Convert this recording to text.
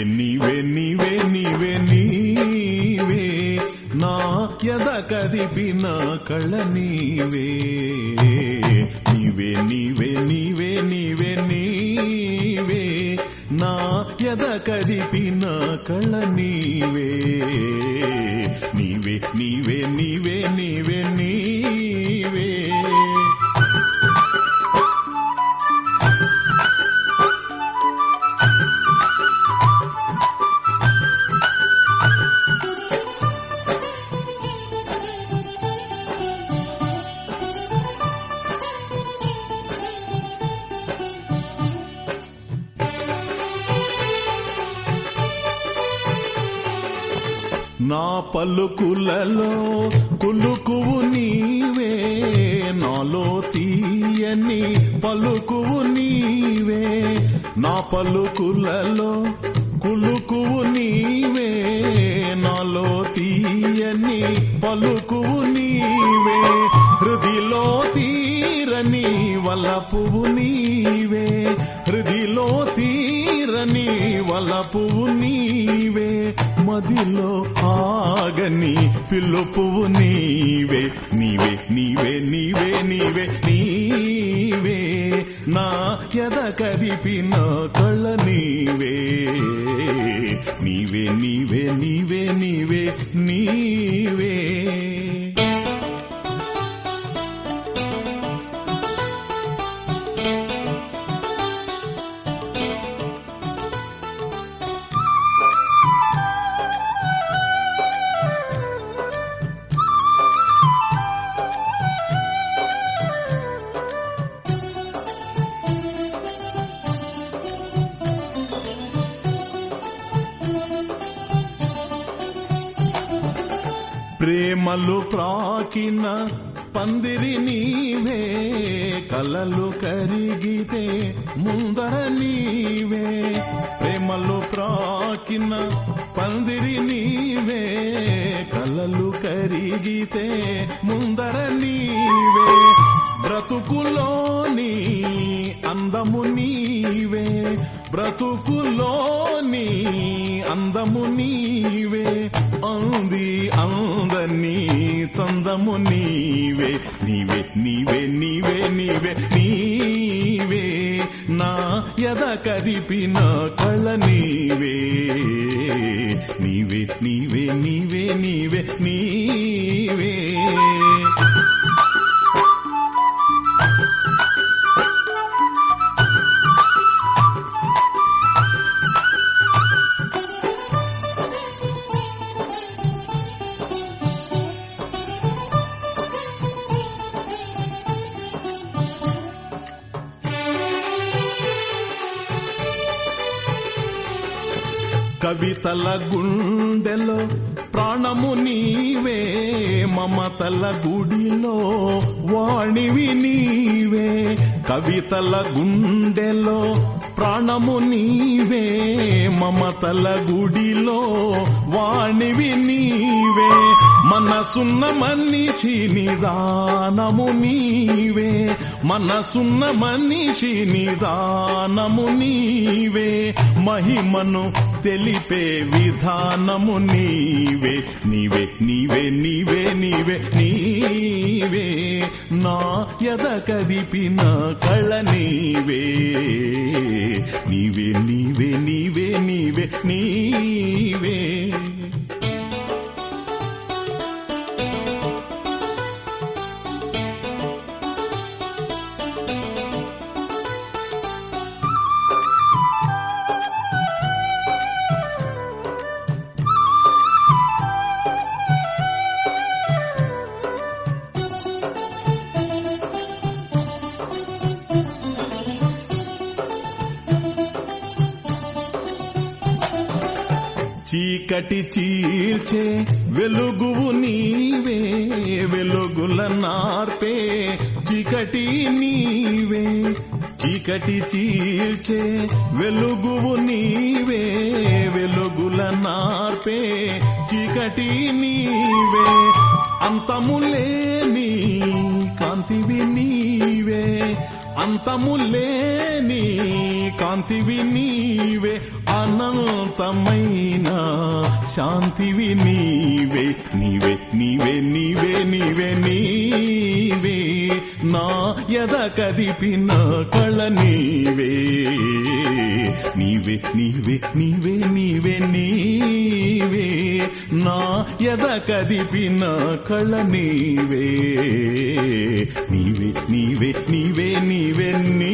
వెనివే నీవే నీవే నీవే నా ఎద కదిపిన కళ్ళ నీవే. నీవే నీవే నీవే నీవే నీవే నా ఎద కదిపిన కళ్ళ నీవే. నీవే నీవే నీవే నీవే నీవే నా పలుకులలో కులుకువు నీవే నాలో తీయని పలుకువు నీవే. నా పలుకులలో కులుకువు నీవే నాలో తీయని పలుకువు నీవే. హృదిలో తీరని వలపువు నీవే హృదిలో తీరని వలపువు నీవే మదిలో ఆగని పిలుపువు నీవే నీవే నీవే నీవే నీవే నీవే. నా ఎద కదిపిన కళ్ళ నీవే నీవే నీవే నీవే నీవే నీవే. ప్రేమలు ప్రాకిన పందిరి నీవే కలలు కరిగితే ముందర నీవే. ప్రేమలు ప్రాకిన పందిరి నీవే కలలు కరిగితే ముందర నీవే. బ్రతుకులోని అందము నీవే బ్రతుకులోని అందము నీవే. అంది అందని చందము నీవే నీవే నీవే నీవే నీవే నీవే. నా యద కదిపిన కళ నీవే నీవే నీవే నీవే నీవే నీవే. కవితల గుండెలో ప్రాణము నీవే మమతల గుడిలో వాణివి నీవే. కవితల గుండెలో ప్రాణము నీవే మమతల గుడిలో వాణివి నీవే. మనసున్న మనిషి నిదానము నీవే. మనసున్న మనిషి నిదానము నీవే. మహిమను తెలిపే విధానము నీవే. నీవే నీవే నీవే నీవే నీవే. నా యద కదిపిన కళ నీవే నీవే నీవే నీవే నీవే నీవే. చీకటి చీల్చే వెలుగువు నీవే వెలుగుల నార్పే చీకటి నీవే. చీకటి చీల్చే వెలుగువు నీవే వెలుగుల నార్పే చీకటి నీవే. అంతములేని కాంతివి నీవే అంతములేని కాంతివి నీవే. అనా శాంతివి నీవే నీవే నీవే నీవే నీవే నీవే నా యద కదిపిన కళ నీవే నీవే నీవే నీవే నీవే నీవే నా యద కదిపిన కళ నీవే నీవే నీవే నీవే నీవే నీ